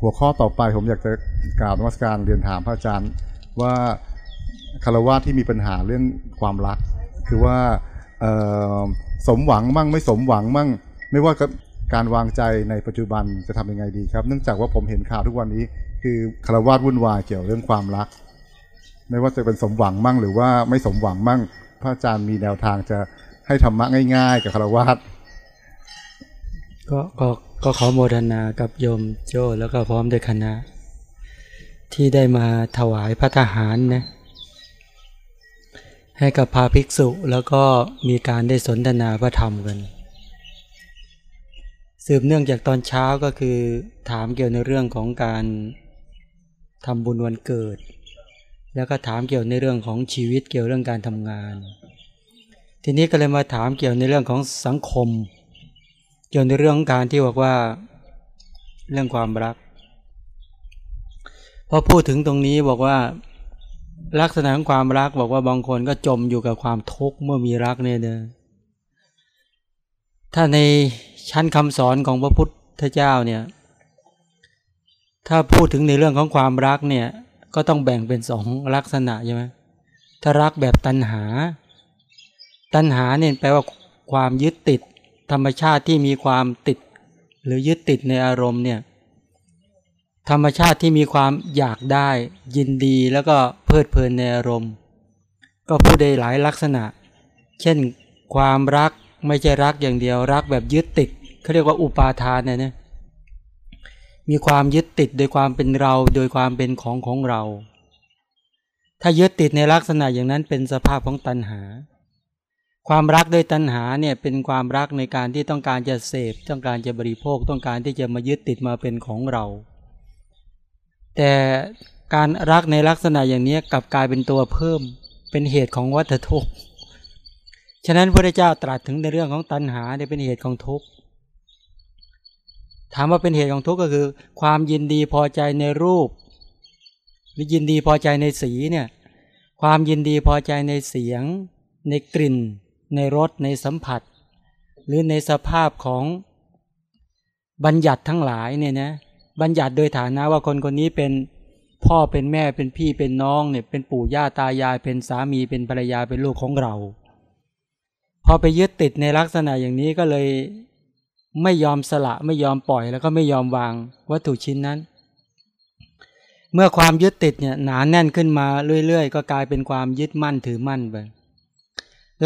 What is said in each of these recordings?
หัวข้อต่อไปผมอยากจะกล่าวนมัสการเรียนถามพระอาจารย์ว่าคารวะที่มีปัญหาเรื่องความรัก คือว่าสมหวังมั่งไม่สมหวังมั่ง ไม่ว่าการวางใจในปัจจุบันจะทำยังไงดีครับ เนื่องจากว่าผมเห็นข่าวทุกวันนี้ คือคารวะวุ่นวายเกี่ยวเรื่องความรัก ไม่ว่าจะเป็นสมหวังมั่ง หรือว่าไม่สมหวังมั่ง พระอาจารย์มีแนวทางจะให้ธรรมะง่าย ๆ กับคารวะก็ ก็ขอโมทนากับโยมโจ้แล้วก็พร้อมด้วยคณะ ที่ได้มาถวายพระทหารนะให้กับพาภิกษุแล้วก็มีการได้สนทนาพระธรรมกัน สืบเนื่องจากตอนเช้าก็คือถามเกี่ยวในเรื่องของการทำบุญวันเกิด แล้วก็ถามเกี่ยวในเรื่องของชีวิตเกี่ยวเรื่องการทำงาน ทีนี้ก็เลยมาถามเกี่ยวในเรื่องของสังคม เกี่ยวในเรื่องของการที่บอกว่าเรื่องความรัก พอพูดถึงตรงนี้บอกว่าลักษณะของความรักบอกว่าบางคนก็จมอยู่กับความทุกข์เมื่อมีรักเนี่ยเนยถ้าในชั้นคำสอนของพระพุทธเจ้าเนี่ย ถ้าพูดถึงในเรื่องของความรักเนี่ย ก็ต้องแบ่งเป็นสองลักษณะใช่ไหมถ้ารักแบบตัณหา ตัณหาเนี่ยแปลว่าความยึดติด ธรรมชาติที่มีความติด หรือยึดติดในอารมณ์เนี่ยธรรมชาติที่มีความอยากได้ ยินดีแล้วก็เพลิดเพลินในอารมณ์ ก็พูดได้หลายลักษณะ เช่นความรักไม่ใช่รักอย่างเดียวรักแบบยึดติดเขาเรียกว่าอุปาทานเนี่ยมีความยึดติดโดยความเป็นเราโดยความเป็นของของเรา ถ้ายึดติดในลักษณะอย่างนั้นเป็นสภาพของตัณหา ความรักด้วยตัณหาเนี่ยเป็นความรักในการที่ต้องการจะเสพ ต้องการจะบริโภค ต้องการที่จะมายึดติดมาเป็นของเรา แต่การรักในลักษณะอย่างนี้กลับกลายเป็นตัวเพิ่มเป็นเหตุของวัฏทุกข์ฉะนั้นพระเจ้าตรัสถึงในเรื่องของตัณหาเนี่ยเป็นเหตุของทุกข์ถามว่าเป็นเหตุของทุกข์ก็คือ ความยินดีพอใจในรูป หรือยินดีพอใจในสีเนี่ยความยินดีพอใจในเสียง ในกลิ่น ในรสในสัมผัส หรือในสภาพของบัญญัติทั้งหลายเนี่ยนะบัญญัติโดยฐานะว่าคนคนนี้เป็นพ่อเป็นแม่เป็นพี่เป็นน้องเนี่ยเป็นปู่ย่าตายายเป็นสามีเป็นภรรยาเป็นลูกของเรา พอไปยึดติดในลักษณะอย่างนี้ก็เลยไม่ยอมสละไม่ยอมปล่อยแล้วก็ไม่ยอมวางวัตถุชิ้นนั้น เมื่อความยึดติดเนี่ยหนาแน่นขึ้นมาเรื่อย ๆ ก็กลายเป็นความยึดมั่นถือมั่นไป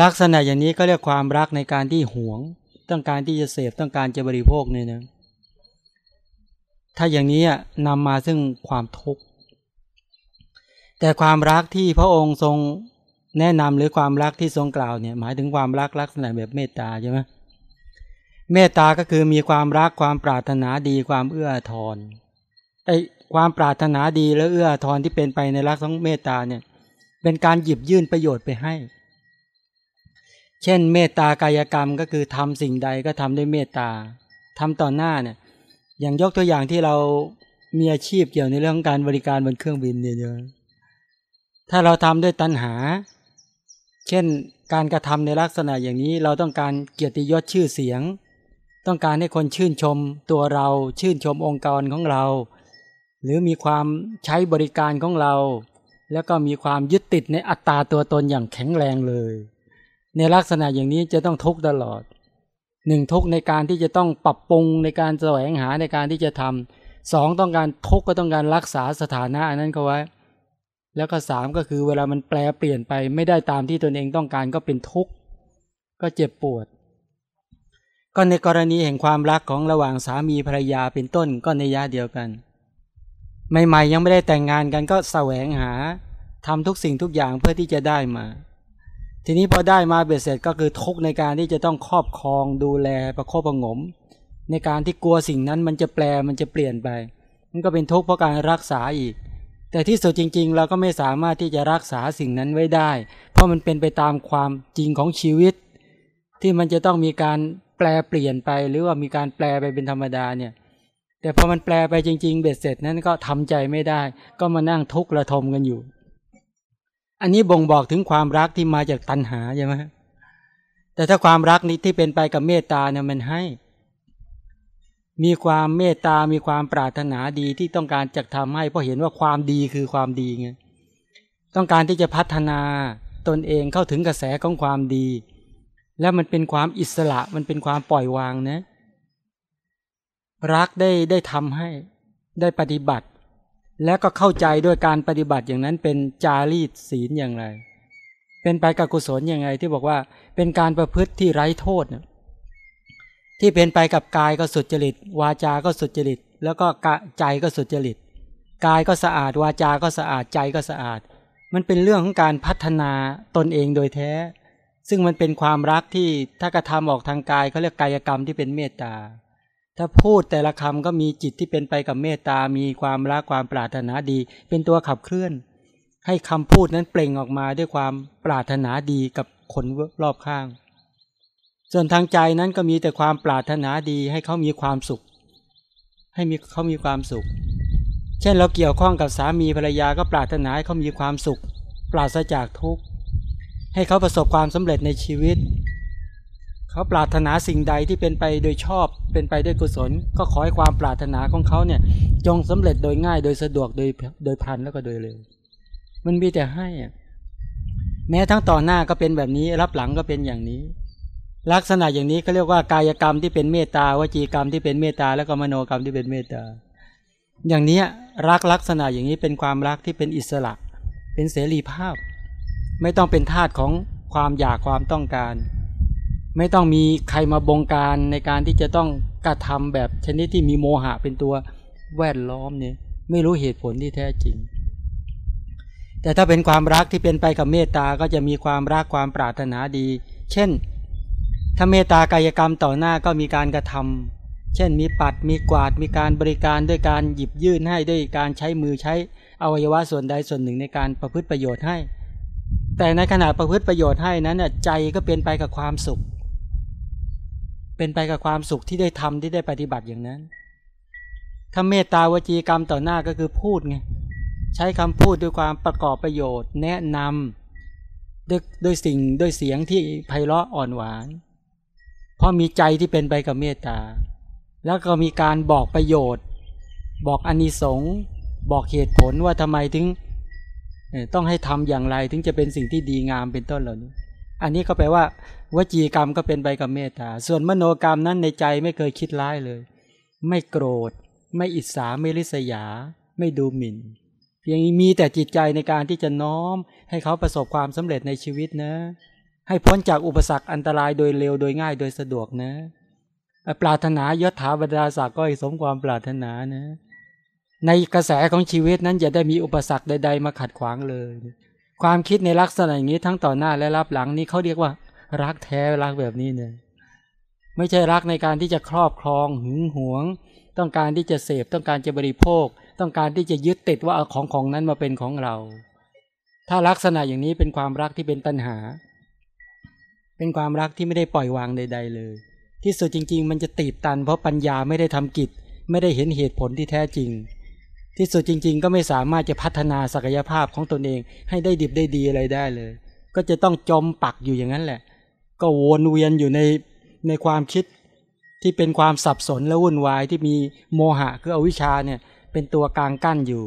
ลักษณะอย่างนี้ก็เรียกความรักในการที่หวง ต้องการที่จะเสพต้องการจะบริโภคเนี่ยนะถ้าอย่างนี้นำมาซึ่งความทุกข์แต่ความรักที่พระองค์ทรงแนะนำหรือความรักที่ทรงกล่าวเนี่ยหมายถึงความรักลักษณะแบบเมตตาใช่ไหมเมตตาก็คือมีความรักความปรารถนาดีความเอื้อทอนไอความปรารถนาดีและเอื้อทอนที่เป็นไปในรักของเมตตาเนี่ยเป็นการหยิบยื่นประโยชน์ไปให้ เช่น เมตตากายกรรมก็คือทำสิ่งใดก็ทำด้วยเมตตาทำต่อหน้าเนี่ยอย่างยกตัวอย่างที่เรามีอาชีพเกี่ยวในเรื่องการบริการบนเครื่องบินเนี่ยถ้าเราทำด้วยตัณหา เช่นการกระทำในลักษณะอย่างนี้เราต้องการเกียรติยศชื่อเสียง ต้องการให้คนชื่นชมตัวเราชื่นชมองค์กรของเรา หรือมีความใช้บริการของเรา แล้วก็มีความยึดติดในอัตราตัวตนอย่างแข็งแรงเลย ในลักษณะอย่างนี้จะต้องทุกข์ตลอดหนึ่งทุกข์ในการที่จะต้องปรับปรุงในการแสวงหาในการที่จะทำสองต้องการทุกข์ก็ต้องการรักษาสถานะอันนั้นเขาไว้ แล้วก็สามก็คือเวลามันแปลเปลี่ยนไปไม่ได้ตามที่ตนเองต้องการก็เป็นทุกข์ก็เจ็บปวด ก็ในกรณีแห่งความรักของระหว่างสามีภรรยาเป็นต้นก็ในยะเดียวกันใหม่ๆยังไม่ได้แต่งงานกันก็แสวงหาทำทุกสิ่งทุกอย่างเพื่อที่จะได้มา ทีนี้พอได้มาเบ็ดเสร็จก็คือทุกในการที่จะต้องครอบครองดูแลประคบประงม ในการที่กลัวสิ่งนั้นมันจะแปลมันจะเปลี่ยนไป มันก็เป็นทุกข์เพราะการรักษาอีก แต่ที่สุดจริง ๆ เราก็ไม่สามารถที่จะรักษาสิ่งนั้นไว้ได้ เพราะมันเป็นไปตามความจริงของชีวิต ที่มันจะต้องมีการแปลเปลี่ยนไป หรือว่ามีการแปลไปเป็นธรรมดาเนี่ยแต่พอมันแปลไปจริง ๆ เบ็ดเสร็จนั้นก็ทำใจไม่ได้ ก็มานั่งทุกข์ระทมกันอยู่ อันนี้บ่งบอกถึงความรักที่มาจากตัณหาใช่ไหมแต่ถ้าความรักนี้ที่เป็นไปกับเมตตาเนี่ยมันให้ มีความเมตตา มีความปรารถนาดีที่ต้องการจะทำให้ เพราะเห็นว่าความดีคือความดีไง ต้องการที่จะพัฒนาตนเองเข้าถึงกระแสของความดี และมันเป็นความอิสระ มันเป็นความปล่อยวางนะ รักได้ได้ทำให้ได้ปฏิบัติ และก็เข้าใจด้วยการปฏิบัติอย่างนั้นเป็นจารีตศีลอย่างไร เป็นไปกับกุศลอย่างไรที่บอกว่าเป็นการประพฤติที่ไร้โทษนะที่เป็นไปกับกายก็สุจริต วาจาก็สุจริต แล้วก็ใจก็สุจริต กายก็สะอาด วาจาก็สะอาดใจก็สะอาด มันเป็นเรื่องของการพัฒนาตนเองโดยแท้ ซึ่งมันเป็นความรักที่ถ้ากระทำออกทางกายเขาเรียกกายกรรมที่เป็นเมตตา ถ้าพูดแต่ละคำก็มีจิตที่เป็นไปกับเมตตา มีความรักความปรารถนาดี เป็นตัวขับเคลื่อน ให้คำพูดนั้นเปล่งออกมาด้วยความปรารถนาดีกับคนรอบข้าง ส่วนทางใจนั้นก็มีแต่ความปรารถนาดีให้เขามีความสุข ให้มีเขามีความสุข เช่นเราเกี่ยวข้องกับสามีภรรยาก็ปรารถนาให้เขามีความสุข ปราศจากทุกข์ ให้เขาประสบความสำเร็จในชีวิต เขาปรารถนาสิ่งใดที่เป็นไปโดยชอบเป็นไปด้วยกุศล ก็ขอให้ความปรารถนาของเขาเนี่ยจงสำเร็จโดยง่ายโดยสะดวกโดยโดยพันแล้วก็โดยเร็ว มันมีแต่ให้แม้ทั้งต่อหน้าก็เป็นแบบนี้ รับหลังก็เป็นอย่างนี้ ลักษณะอย่างนี้เขาเรียกว่ากายกรรมที่เป็นเมตตาวจีกรรมที่เป็นเมตตาแล้วก็มโนกรรมที่เป็นเมตตาอย่างนี้รักลักษณะอย่างนี้เป็นความรักที่เป็นอิสระ เป็นเสรีภาพ ไม่ต้องเป็นทาสของความอยากความต้องการ ไม่ต้องมีใครมาบงการในการที่จะต้องกระทำแบบชนิดที่มีโมหะเป็นตัวแวดล้อมเนี่ยไม่รู้เหตุผลที่แท้จริง แต่ถ้าเป็นความรักที่เป็นไปกับเมตตาก็จะมีความรักความปรารถนาดี เช่น ถ้าเมตตากายกรรมต่อหน้าก็มีการกระทำเช่นมีปัดมีกวาดมีการบริการด้วยการหยิบยื่นให้ด้วยการใช้มือใช้อวัยวะส่วนใดส่วนหนึ่งในการประพฤติประโยชน์ให้ แต่ในขณะประพฤติประโยชน์ให้นั้นใจก็เป็นไปกับความสุข เป็นไปกับความสุขที่ได้ทำที่ได้ปฏิบัติอย่างนั้น ถ้าเมตตาวจีกรรมต่อหน้าก็คือพูดไงใช้คำพูดด้วยความประกอบประโยชน์ แนะนำด้วยด้วยสิ่งด้วยเสียงที่ไพเราะอ่อนหวาน เพราะมีใจที่เป็นไปกับเมตตา แล้วก็มีการบอกประโยชน์ บอกอนนิสงส์บอกเหตุผลว่าทำไมถึงต้องให้ทำอย่างไรถึงจะเป็นสิ่งที่ดีงามเป็นต้นเหล่านี้ อันนี้ก็แปลว่าวจีกรรมก็เป็นไปกับเมตตา ส่วนมโนกรรมนั้นในใจไม่เคยคิดร้ายเลย ไม่โกรธ ไม่อิจฉาไม่ริษยา ไม่ดูหมิ่น เพียงมีแต่จิตใจในการที่จะน้อม ให้เขาประสบความสำเร็จในชีวิตนะ ให้พ้นจากอุปสรรคอันตรายโดยเร็วโดยง่ายโดยสะดวกนะ ปรารถนายศถาบรรดาศักดิ์ก็สมความปรารถนานะ ในกระแสของชีวิตนั้นอย่าได้มีอุปสรรคใด ๆ มาขัดขวางเลย ความคิดในลักษณะอย่างนี้ทั้งต่อหน้าและรับหลังนี่เขาเรียกว่า รักแท้รักแบบนี้เนี่ยไม่ใช่รักในการที่จะครอบครองหึงหวง ต้องการที่จะเสพต้องการจะบริโภค ต้องการที่จะยึดติดว่าเอาของของนั้นมาเป็นของเรา ถ้าลักษณะอย่างนี้เป็นความรักที่เป็นตัณหา เป็นความรักที่ไม่ได้ปล่อยวางใด ๆ เลย ที่สุดจริง ๆ มันจะตีบตัน เพราะปัญญาไม่ได้ทำกิจ ไม่ได้เห็นเหตุผลที่แท้จริง ที่สุดจริง ๆ ก็ไม่สามารถจะพัฒนาศักยภาพของตนเอง ให้ได้ดิบได้ดีอะไรได้เลย ก็จะต้องจมปักอยู่อย่างนั้นแหละ ก็วนเวียนอยู่ในในความคิดที่เป็นความสับสนและวุ่นวายที่มีโมหะคืออวิชชาเนี่ยเป็นตัวกลางกั้นอยู่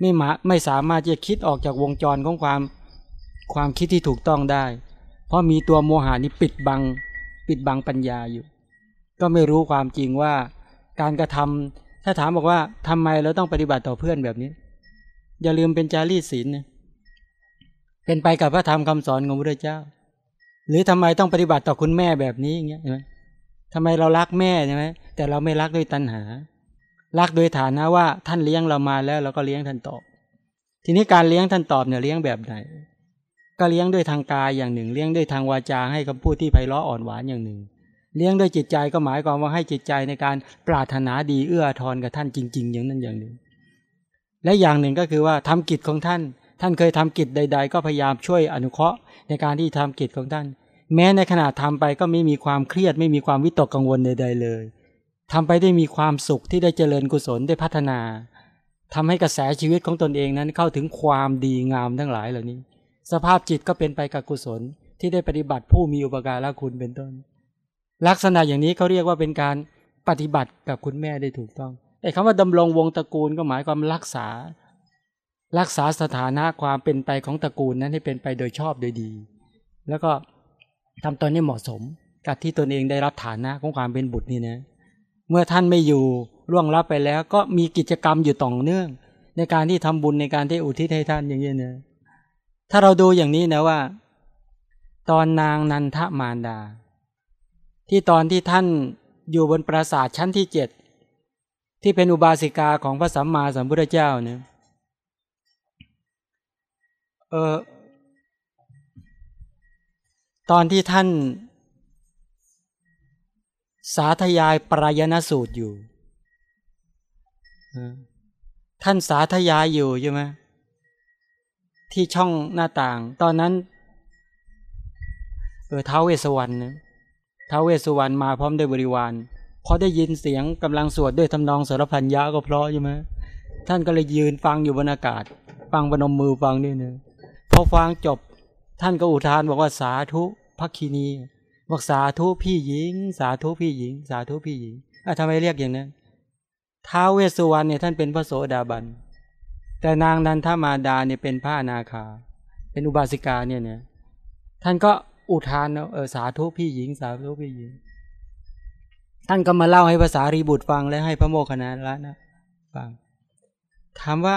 ไม่มาไม่สามารถจะคิดออกจากวงจรของความความคิดที่ถูกต้องได้ เพราะมีตัวโมหานี้ปิดบัง ปิดบังปัญญาอยู่ ก็ไม่รู้ความจริงว่าการกระทำ ถ้าถามบอกว่าทำไมเราต้องปฏิบัติต่อเพื่อนแบบนี้ อย่าลืมเป็นจารีตศีลเป็นไปกับพระธรรมคำสอนของพระเจ้า หรือทำไมต้องปฏิบัติต่อคุณแม่แบบนี้อย่างเงี้ยใช่ไหมทำไมเรารักแม่ใช่ไหมแต่เราไม่รักด้วยตัณหา รักโดยฐานะว่าท่านเลี้ยงเรามาแล้วเราก็เลี้ยงท่านตอบ ทีนี้การเลี้ยงท่านตอบเนี่ยเลี้ยงแบบไหน ก็เลี้ยงด้วยทางกายอย่างหนึ่ง เลี้ยงด้วยทางวาจาให้คำพูดที่ไพเราะอ่อนหวานอย่างหนึ่ง เลี้ยงด้วยจิตใจก็หมายความว่าให้จิตใจในการปรารถนาดีเอื้อทอนกับท่านจริง ๆ อย่างนั้นอย่างหนึ่ง และอย่างหนึ่งก็คือว่าทำกิจของท่าน ท่านเคยทำกิจใด ๆ ก็พยายามช่วยอนุเคราะห์ในการที่ทำกิจของท่าน แม้ในขณะทำไปก็ไม่มีความเครียดไม่มีความวิตกกังวลใด ๆ เลยทำไปได้มีความสุขที่ได้เจริญกุศลได้พัฒนาทำให้กระแสชีวิตของตนเองนั้นเข้าถึงความดีงามทั้งหลายเหล่านี้ สภาพจิตก็เป็นไปกับกุศลที่ได้ปฏิบัติผู้มีอุปการะคุณเป็นต้น ลักษณะอย่างนี้เขาเรียกว่าเป็นการปฏิบัติกับคุณแม่ได้ถูกต้องไอ้คำว่าดำรงวงตระกูลก็หมายความรักษา รักษาสถานะความเป็นไปของตระกูลนั้นให้เป็นไปโดยชอบโดยดี แล้วก็ทำตนนี้เหมาะสม กับที่ตนเองได้รับฐานะของความเป็นบุตรนี่นะเมื่อท่านไม่อยู่ล่วงลับไปแล้ว ก็มีกิจกรรมอยู่ต่อเนื่อง ในการที่ทำบุญในการที่อุทิศให้ท่านอย่างนี้นะถ้าเราดูอย่างนี้นะว่า ตอนนางนันทมารดา ที่ตอนที่ท่านอยู่บนปราสาทชั้นที่เจ็ดที่เป็นอุบาสิกาของพระสัมมาสัมพุทธเจ้าเนี่ยเออตอนที่ท่าน สาธยายปรายณสูตรอยู่ ท่านสาธยายอยู่ใช่ไหมที่ช่องหน้าต่าง ตอนนั้น เออเท้าเวสวรรณนะ ท้าวเวสุวรรณมาพร้อมด้วยบริวารพอได้ยินเสียงกำลังสวดด้วยทำนองสารพันยะก็เพราะใช่ไหมท่านก็เลยยืนฟังอยู่บนอากาศ ฟังบนมมือฟังนี่เนะพอฟังจบ ท่านก็อุทานบอกว่าสาธุพักคีนีบอกสาธุพี่หญิง สาธุพี่หญิง สาธุพี่หญิงอะทำไมเรียกอย่างนั้นท้าวเวสุวรรณเนี่ยท่านเป็นพระโสดาบันแต่นางนันทมาดาเนี่ยเป็นพระนาคา เป็นอุบาสิกาเนี่ยเนี่ยท่านก็ อุทานเออสาธุพี่หญิง สาธุพี่หญิง ท่านก็มาเล่าให้ภาษารีบุตรฟังและให้พระโมคคัลลานะนะฟังถามว่า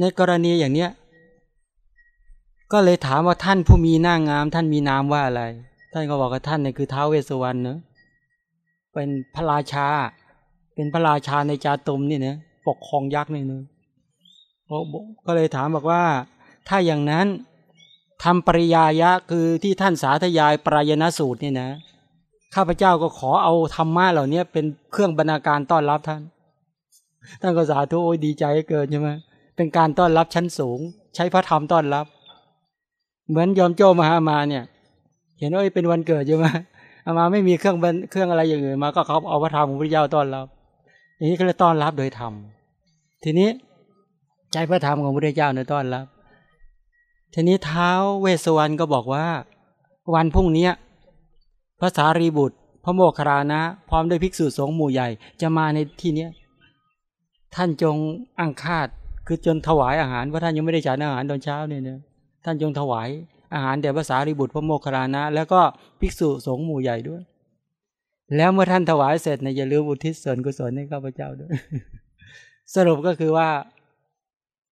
ในกรณีอย่างเนี้ยก็เลยถามว่าท่านผู้มีหน้างาม ท่านมีนามว่าอะไร ท่านก็บอกว่าท่านเนี่ยคือท้าวเวสสวรรณเนะเป็นพระราชา เป็นพระราชาในจาตุมนี่เนะปกครองยักษ์นี่เนะก็เลยถามบอกว่า ถ้าอย่างนั้น ทำปริยายะคือที่ท่านสาธยายปรายณสูตรเนี่ยนะ ข้าพเจ้าก็ขอเอาธรรมะเหล่านี้เป็นเครื่องบรรณาการต้อนรับท่าน ท่านก็สาธุโอ้ยดีใจเกินใช่ไหมเป็นการต้อนรับชั้นสูง ใช้พระธรรมต้อนรับ เหมือนยอมโจมหามาเนี่ย เห็นว่าเป็นวันเกิดใช่ไหมอามาไม่มีเครื่องเครื่องอะไรอย่างอื่นมาก็เขาเอาพระธรรมของพระเจ้าต้อนรับอย่างนี้ก็เลยต้อนรับโดยธรรมทีนี้ใช้พระธรรมของพระเจ้าในต้อนรับ ทีนี้เท้าเวสวรรณก็บอกว่า วันพรุ่งนี้พระสารีบุตร พระโมคคารานะ พร้อมด้วยภิกษุสงฆ์หมู่ใหญ่จะมาในที่เนี้ยท่านจงอังคาดคือจนถวายอาหารว่าท่านยังไม่ได้ฉันอาหารตอนเช้าเนี่ยนะท่านจงถวายอาหารแด่พระสารีบุตรพระโมคคารานะ แล้วก็ภิกษุสงฆ์หมู่ใหญ่ด้วย แล้วเมื่อท่านถวายเสร็จเนี่ยอย่าลืมอุทิศส่วนกุศลให้ข้าพเจ้าด้วย สรุปก็คือว่า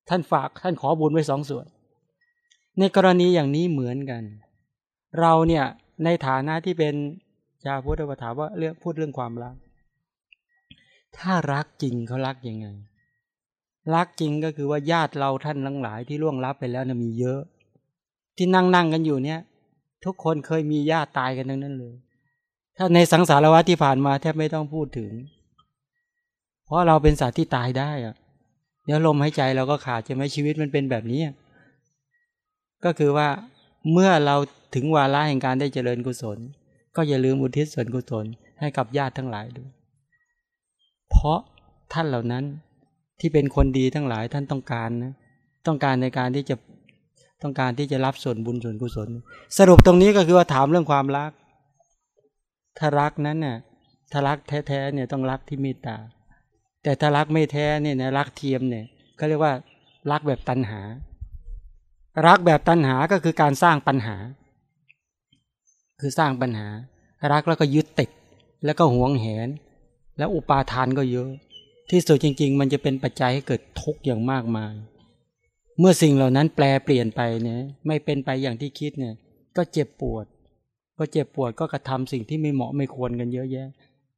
ท่านฝากท่านขอบุญไว้สองส่วน ในกรณีอย่างนี้เหมือนกัน เราเนี่ยในฐานะที่เป็นชาวพุทธวถาว่าเรื่องพูดเรื่องความรัก ถ้ารักจริงเขารักยังไง รักจริงก็คือว่าญาติเราท่านทั้งหลายที่ล่วงลับไปแล้วนะมีเยอะ ที่นั่งนั่งกันอยู่เนี่ย ทุกคนเคยมีญาติตายกันทั้งนั้นเลย ถ้าในสังสารวัฏที่ผ่านมาแทบไม่ต้องพูดถึง เพราะเราเป็นสัตว์ที่ตายได้อะเดี๋ยวลมหายใจเราก็ขาดใช่ไหมชีวิตมันเป็นแบบนี้ ก็คือว่าเมื่อเราถึงวาระแห่งการได้เจริญกุศล ก็อย่าลืมอุทิศส่วนกุศลให้กับญาติทั้งหลายด้วย เพราะท่านเหล่านั้นที่เป็นคนดีทั้งหลายท่านต้องการนะต้องการในการที่จะต้องการที่จะรับส่วนบุญส่วนกุศล สรุปตรงนี้ก็คือว่าถามเรื่องความรัก ถ้ารักนั้นเนี่ยถ้ารักแท้ๆเนี่ยต้องรักที่เมตตา แต่ถ้ารักไม่แท้เนี่ยนะรักเทียมเนี่ยก็เรียกว่ารักแบบตัณหา รักแบบตัณหาก็คือการสร้างปัญหา คือสร้างปัญหา รักแล้วก็ยึดติด แล้วก็หวงแหน แล้วอุปาทานก็เยอะ ที่สุดจริง ๆ มันจะเป็นปัจจัยให้เกิดทุกข์อย่างมากมาย เมื่อสิ่งเหล่านั้นแปลเปลี่ยนไปเนี่ยไม่เป็นไปอย่างที่คิดเนี่ย ก็เจ็บปวดพอเจ็บปวดก็กระทำสิ่งที่ไม่เหมาะไม่ควรกันเยอะแยะ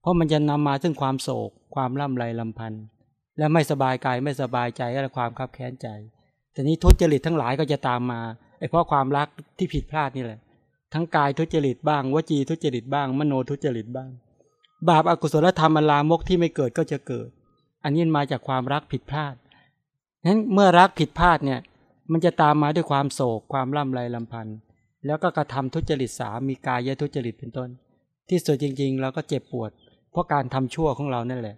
เพราะมันจะนำมาซึ่งความโศก ความล่ำไรลำพันธ์และไม่สบายกายไม่สบายใจและความคับแค้นใจ แต่นี้ทุจริตทั้งหลายก็จะตามมาไอ้เพราะความรักที่ผิดพลาดนี่แหละ ทั้งกายทุจริตบ้างวจีทุจริตบ้าง มโนทุจริตบ้าง บาปอากุศลธรรมอลามกที่ไม่เกิดก็จะเกิด อันนี้มาจากความรักผิดพลาดนั้นเมื่อรักผิดพลาดเนี่ย มันจะตามมาด้วยความโศกความล่ำไรลำพันธ์แล้วก็กระทำทุจริตสามีกายทุจริตเป็นต้น ที่สุดจริงๆเราก็เจ็บปวด เพราะการทำชั่วของเรานั่นแหละ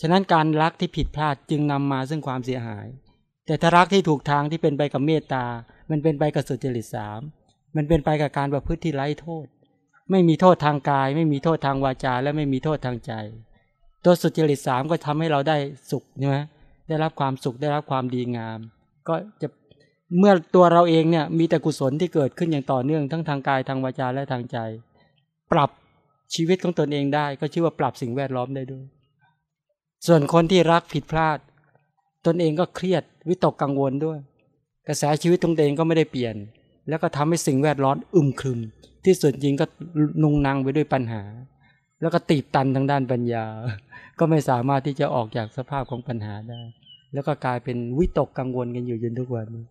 ฉะนั้นการรักที่ผิดพลาดจึงนำมาซึ่งความเสียหาย แต่ถ้ารักที่ถูกทางที่เป็นไปกับเมตตา มันเป็นไปกับสุจริตสามมันเป็นไปกับการประพฤติที่ไร้โทษ ไม่มีโทษทางกาย ไม่มีโทษทางวาจา และไม่มีโทษทางใจ ตัวสุจริตสามก็ทำให้เราได้สุขใช่ไหมได้รับความสุขได้รับความดีงาม ก็จะเมื่อตัวเราเองเนี่ยมีแต่กุศลที่เกิดขึ้นอย่างต่อเนื่องทั้งทางกายทางวาจาและทางใจ ปรับชีวิตของตนเองได้ ก็ชื่อว่าปรับสิ่งแวดล้อมได้ด้วย ส่วนคนที่รักผิดพลาด ตนเองก็เครียดวิตกกังวลด้วย กระแสชีวิตตนเองก็ไม่ได้เปลี่ยน แล้วก็ทำให้สิ่งแวดล้อมอึมครึม ที่ส่วนจริงก็นุงนางไปด้วยปัญหา แล้วก็ตีบตันทางด้านปัญญา ก็ไม่สามารถที่จะออกจากสภาพของปัญหาได้ แล้วก็กลายเป็นวิตกกังวลกันอยู่จนทุกวันนี้